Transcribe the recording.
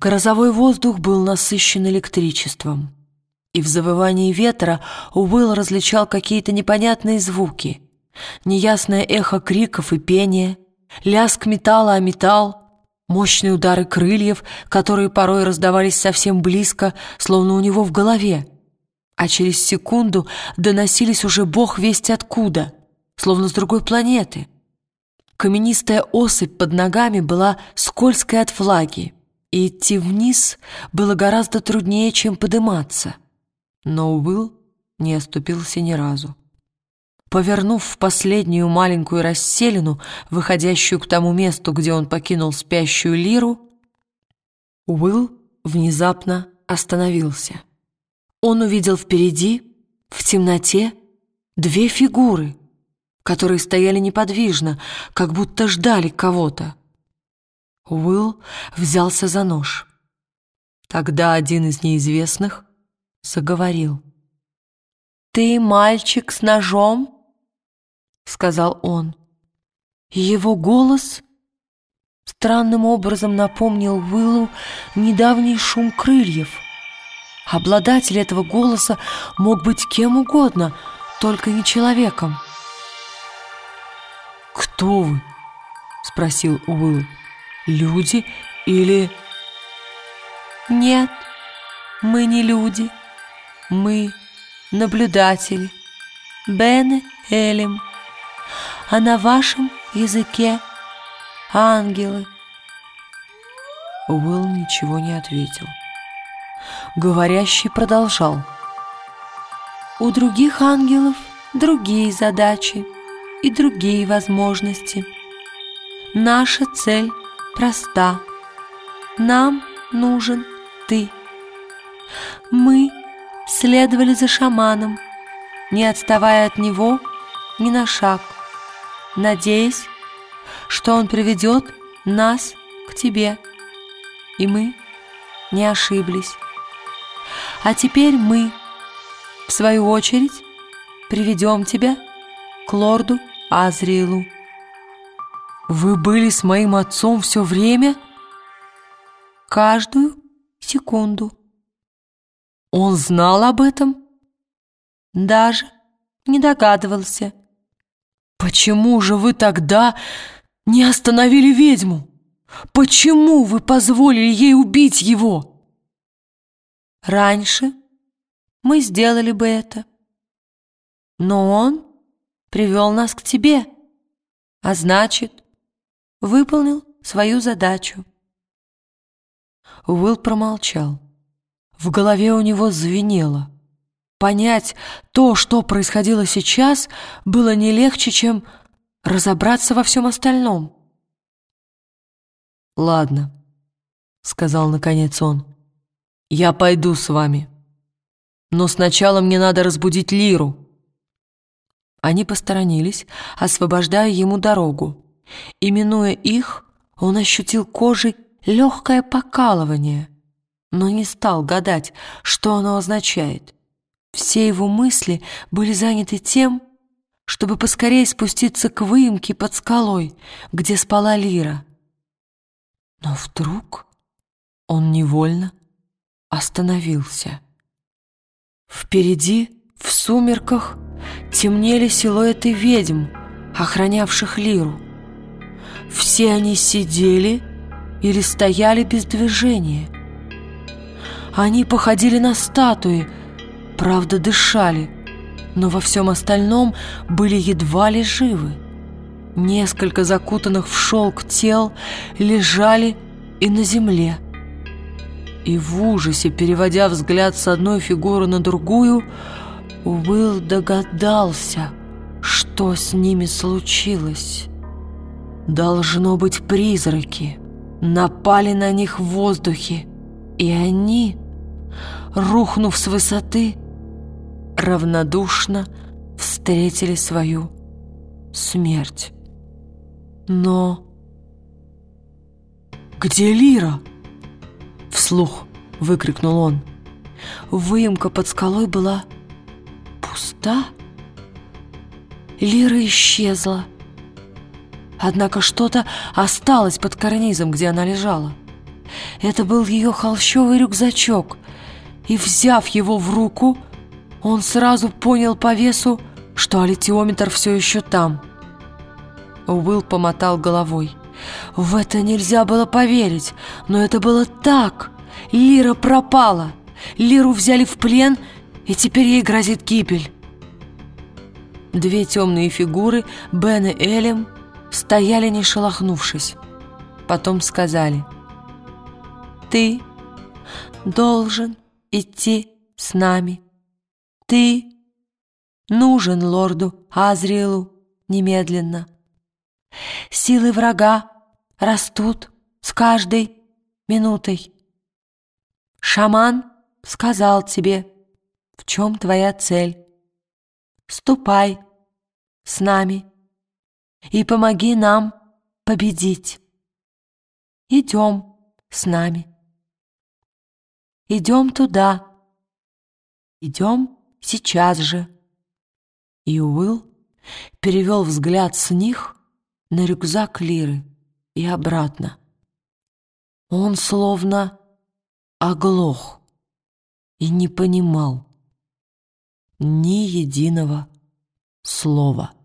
Грозовой воздух был насыщен электричеством, и в завывании ветра Уилл различал какие-то непонятные звуки, неясное эхо криков и пения, лязг металла о металл, мощные удары крыльев, которые порой раздавались совсем близко, словно у него в голове, а через секунду доносились уже бог весть откуда, словно с другой планеты. Каменистая осыпь под ногами была скользкой от влаги, и идти вниз было гораздо труднее, чем подниматься. Но Уилл не оступился ни разу. Повернув в последнюю маленькую расселину, выходящую к тому месту, где он покинул спящую лиру, Уилл внезапно остановился. Он увидел впереди, в темноте, две фигуры, которые стояли неподвижно, как будто ждали кого-то. Уилл взялся за нож. Тогда один из неизвестных заговорил. «Ты мальчик с ножом?» — сказал он. Его голос странным образом напомнил Уиллу недавний шум крыльев. Обладатель этого голоса мог быть кем угодно, только не человеком. «Кто вы?» — спросил Уилл люди или... Нет, мы не люди, мы наблюдатели, Бене Элем, а на вашем языке ангелы. Уилл ничего не ответил. Говорящий продолжал. У других ангелов другие задачи и другие возможности. Наша цель проста. Нам нужен ты. Мы следовали за шаманом, не отставая от него ни на шаг, надеясь, что он приведет нас к тебе. И мы не ошиблись. А теперь мы, в свою очередь, приведем тебя к лорду Азриэлу. Вы были с моим отцом все время? Каждую секунду. Он знал об этом? Даже не догадывался. Почему же вы тогда не остановили ведьму? Почему вы позволили ей убить его? Раньше мы сделали бы это. Но он привел нас к тебе, а значит, выполнил свою задачу. Уилл промолчал. В голове у него звенело. Понять то, что происходило сейчас, было не легче, чем разобраться во всем остальном. «Ладно», — сказал наконец он, — «я пойду с вами. Но сначала мне надо разбудить Лиру». Они посторонились, освобождая ему дорогу. Именуя их, он ощутил кожей легкое покалывание, но не стал гадать, что оно означает. Все его мысли были заняты тем, чтобы поскорее спуститься к выемке под скалой, где спала Лира. Но вдруг он невольно остановился. Впереди, в сумерках, темнели силуэты ведьм, охранявших Лиру. Все они сидели или стояли без движения. Они походили на статуи, правда дышали, но во всем остальном были едва ли живы. Несколько закутанных в шелк тел лежали и на земле. И в ужасе, переводя взгляд с одной фигуры на другую, Уилл догадался, что с ними случилось. Должно быть призраки. Напали на них в воздухе. И они, рухнув с высоты, равнодушно встретили свою смерть. Но... «Где Лира?» Вслух выкрикнул он. Выемка под скалой была пуста. Лира исчезла. Однако что-то осталось под карнизом, где она лежала. это был ее холщовый рюкзачок, и, взяв его в руку, он сразу понял по весу, что аллитиометр все еще там. Уилл помотал головой. В это нельзя было поверить, но это было так. Лира пропала. Лиру взяли в плен, и теперь ей грозит гибель. Две темные фигуры, Бен и Элем, стояли не шелохнувшись. Потом сказали, «Ты должен идти с нами. Ты нужен лорду Азриэлу немедленно. Силы врага растут с каждой минутой. Шаман сказал тебе, в чем твоя цель. Ступай с нами и помоги нам победить. Идем с нами. Идем туда. Идем сейчас же. И Уилл перевел взгляд с них на рюкзак Лиры и обратно. Он словно оглох и не понимал ни единого слова.